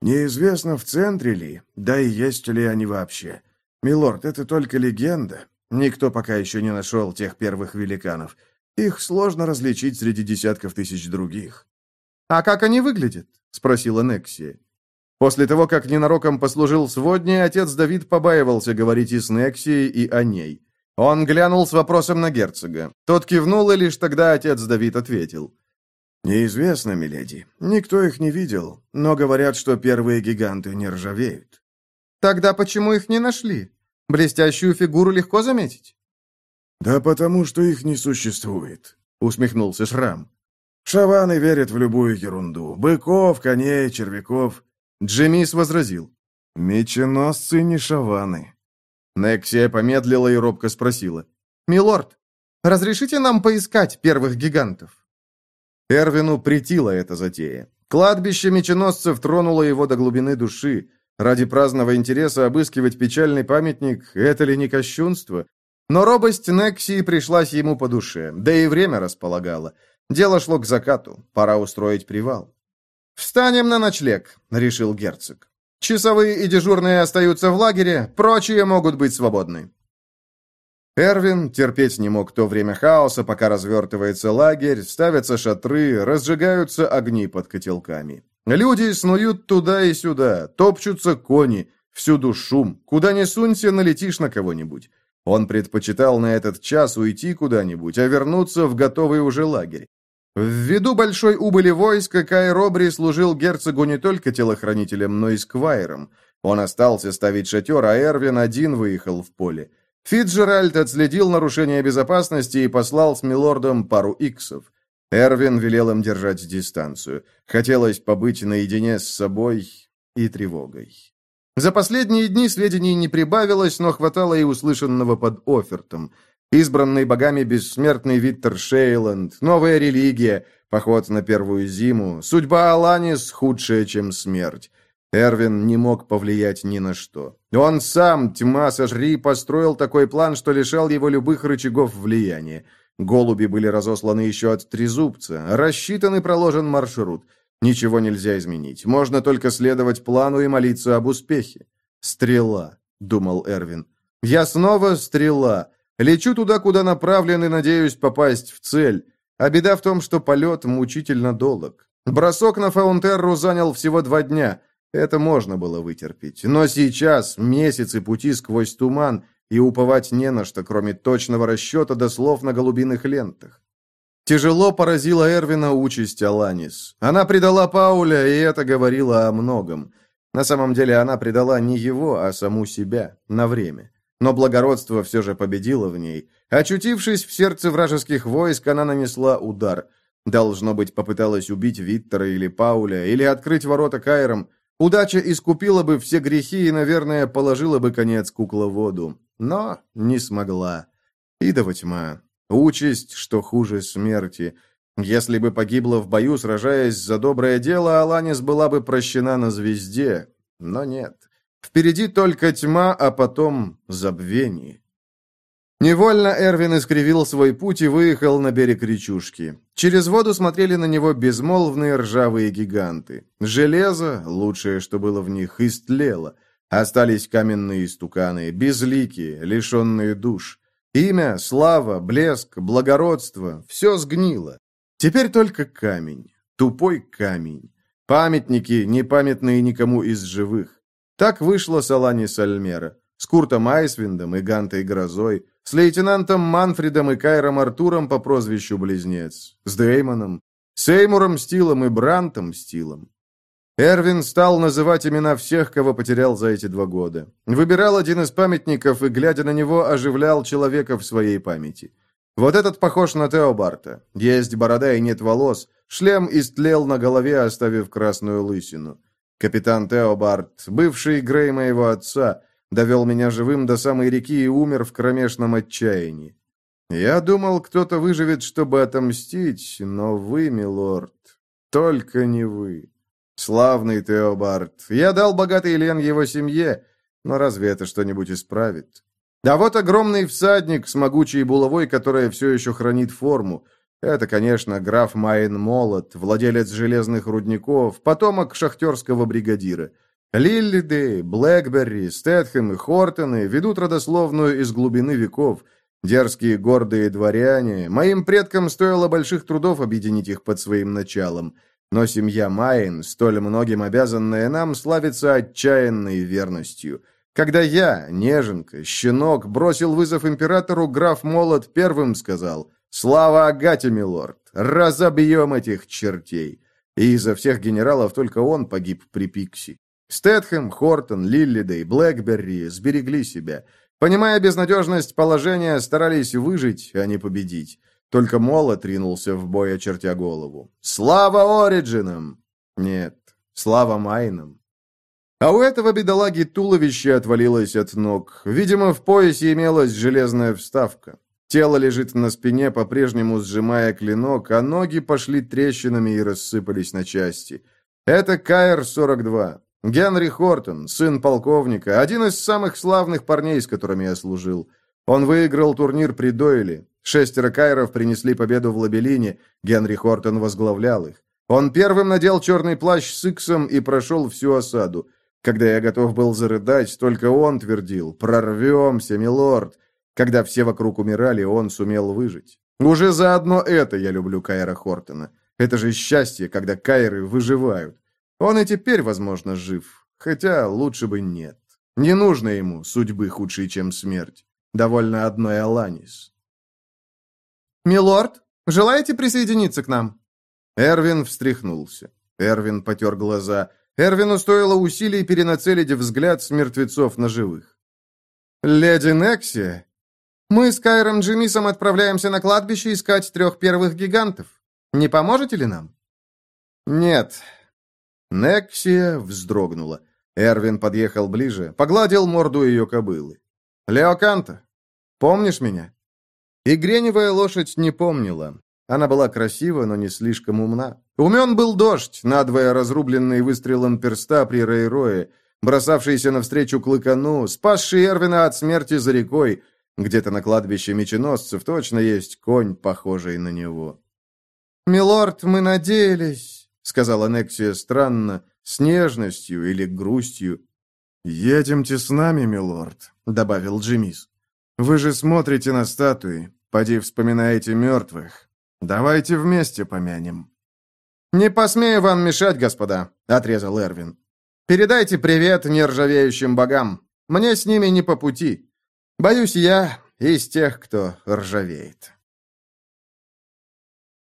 Неизвестно, в центре ли, да и есть ли они вообще. Милорд, это только легенда. Никто пока еще не нашел тех первых великанов. Их сложно различить среди десятков тысяч других. «А как они выглядят?» — спросила Нексия. После того, как ненароком послужил сводней, отец Давид побаивался говорить и с Нексией, и о ней. Он глянул с вопросом на герцога. Тот кивнул, и лишь тогда отец Давид ответил. «Неизвестно, миледи. Никто их не видел, но говорят, что первые гиганты не ржавеют». «Тогда почему их не нашли? Блестящую фигуру легко заметить?» «Да потому, что их не существует», — усмехнулся Шрам. «Шаваны верят в любую ерунду. Быков, коней, червяков». Джемис возразил. «Меченосцы не шаваны. Нексия помедлила и робко спросила. «Милорд, разрешите нам поискать первых гигантов?» Эрвину притила эта затея. Кладбище меченосцев тронуло его до глубины души. Ради праздного интереса обыскивать печальный памятник – это ли не кощунство? Но робость Нексии пришлась ему по душе, да и время располагало. Дело шло к закату, пора устроить привал. «Встанем на ночлег», — решил герцог. Часовые и дежурные остаются в лагере, прочие могут быть свободны. Эрвин терпеть не мог то время хаоса, пока развертывается лагерь, ставятся шатры, разжигаются огни под котелками. Люди снуют туда и сюда, топчутся кони, всюду шум, куда ни сунься, налетишь на кого-нибудь. Он предпочитал на этот час уйти куда-нибудь, а вернуться в готовый уже лагерь. Ввиду большой убыли войска, Кай Робри служил герцогу не только телохранителем, но и сквайром. Он остался ставить шатер, а Эрвин один выехал в поле. Фитджеральд отследил нарушение безопасности и послал с милордом пару иксов. Эрвин велел им держать дистанцию. Хотелось побыть наедине с собой и тревогой. За последние дни сведений не прибавилось, но хватало и услышанного под офертом – Избранный богами бессмертный Виттер Шейланд, новая религия, поход на первую зиму, судьба Аланис худшая, чем смерть. Эрвин не мог повлиять ни на что. Он сам, тьма сожри, построил такой план, что лишал его любых рычагов влияния. Голуби были разосланы еще от трезубца, рассчитан и проложен маршрут. Ничего нельзя изменить, можно только следовать плану и молиться об успехе. «Стрела», — думал Эрвин. «Я снова стрела». Лечу туда, куда направлен, и надеюсь попасть в цель. А беда в том, что полет мучительно долг. Бросок на Фаунтерру занял всего два дня. Это можно было вытерпеть. Но сейчас месяцы пути сквозь туман, и уповать не на что, кроме точного расчета до слов на голубиных лентах. Тяжело поразила Эрвина участь Аланис. Она предала Пауля, и это говорило о многом. На самом деле она предала не его, а саму себя, на время. Но благородство все же победило в ней. Очутившись в сердце вражеских войск, она нанесла удар. Должно быть, попыталась убить Виттера или Пауля, или открыть ворота Кайром. Удача искупила бы все грехи и, наверное, положила бы конец кукловоду. Но не смогла. Идова тьма. Участь, что хуже смерти. Если бы погибла в бою, сражаясь за доброе дело, Аланис была бы прощена на звезде. Но нет. Впереди только тьма, а потом забвение. Невольно Эрвин искривил свой путь и выехал на берег речушки. Через воду смотрели на него безмолвные ржавые гиганты. Железо, лучшее, что было в них, истлело. Остались каменные стуканы, безликие, лишенные душ. Имя, слава, блеск, благородство — все сгнило. Теперь только камень, тупой камень. Памятники, не памятные никому из живых. Так вышло с Алани Сальмера, с Куртом Айсвиндом и Гантой Грозой, с лейтенантом Манфредом и Кайром Артуром по прозвищу Близнец, с Деймоном, с Эймуром Стилом и Брантом Стилом. Эрвин стал называть имена всех, кого потерял за эти два года. Выбирал один из памятников и, глядя на него, оживлял человека в своей памяти. Вот этот похож на Теобарта. Есть борода и нет волос. Шлем истлел на голове, оставив красную лысину. Капитан Теобарт, бывший Грей моего отца, довел меня живым до самой реки и умер в кромешном отчаянии. Я думал, кто-то выживет, чтобы отомстить, но вы, милорд, только не вы. Славный Теобард, я дал богатый Лен его семье, но разве это что-нибудь исправит? А вот огромный всадник с могучей булавой, которая все еще хранит форму. Это, конечно, граф Майн Молот, владелец железных рудников, потомок шахтерского бригадира. Лиллидей, Блэкберри, Стэтхэм и Хортоны ведут родословную из глубины веков. Дерзкие гордые дворяне. Моим предкам стоило больших трудов объединить их под своим началом. Но семья Майн, столь многим обязанная нам, славится отчаянной верностью. Когда я, неженка, щенок, бросил вызов императору, граф Молот первым сказал «Слава Агате, милорд! Разобьем этих чертей!» И изо всех генералов только он погиб при Пикси. Стэтхэм, Хортон, Лиллидей, Блэкберри сберегли себя. Понимая безнадежность положения, старались выжить, а не победить. Только Молот ринулся в бой, очертя голову. «Слава Ориджинам!» «Нет, слава Майнам!» А у этого бедолаги туловище отвалилось от ног. Видимо, в поясе имелась железная вставка. Тело лежит на спине, по-прежнему сжимая клинок, а ноги пошли трещинами и рассыпались на части. Это КР-42. Генри Хортон, сын полковника, один из самых славных парней, с которыми я служил. Он выиграл турнир при Дойле. Шестеро кайров принесли победу в Лабелине, Генри Хортон возглавлял их. Он первым надел черный плащ с иксом и прошел всю осаду. Когда я готов был зарыдать, только он твердил «Прорвемся, милорд!» Когда все вокруг умирали, он сумел выжить. Уже заодно это я люблю Кайра Хортона. Это же счастье, когда Кайры выживают. Он и теперь, возможно, жив, хотя лучше бы нет. Не нужно ему судьбы худшей, чем смерть. Довольно одной Аланис. «Милорд, желаете присоединиться к нам?» Эрвин встряхнулся. Эрвин потер глаза. Эрвину стоило усилий перенацелить взгляд с мертвецов на живых. «Леди Некси, мы с Кайром Джимисом отправляемся на кладбище искать трех первых гигантов. Не поможете ли нам?» «Нет, Нексия вздрогнула. Эрвин подъехал ближе, погладил морду ее кобылы. «Леоканта, помнишь меня?» И греневая лошадь не помнила. Она была красива, но не слишком умна. Умен был дождь, надвое разрубленный выстрелом перста при Рейрое, бросавшийся навстречу клыкану, спасший Эрвина от смерти за рекой. Где-то на кладбище меченосцев точно есть конь, похожий на него. «Милорд, мы надеялись...» — сказала Нексия странно, с нежностью или грустью. «Едемте с нами, милорд», — добавил Джимис. «Вы же смотрите на статуи, поди вспоминаете мертвых. Давайте вместе помянем». «Не посмею вам мешать, господа», — отрезал Эрвин. «Передайте привет нержавеющим богам. Мне с ними не по пути. Боюсь, я из тех, кто ржавеет».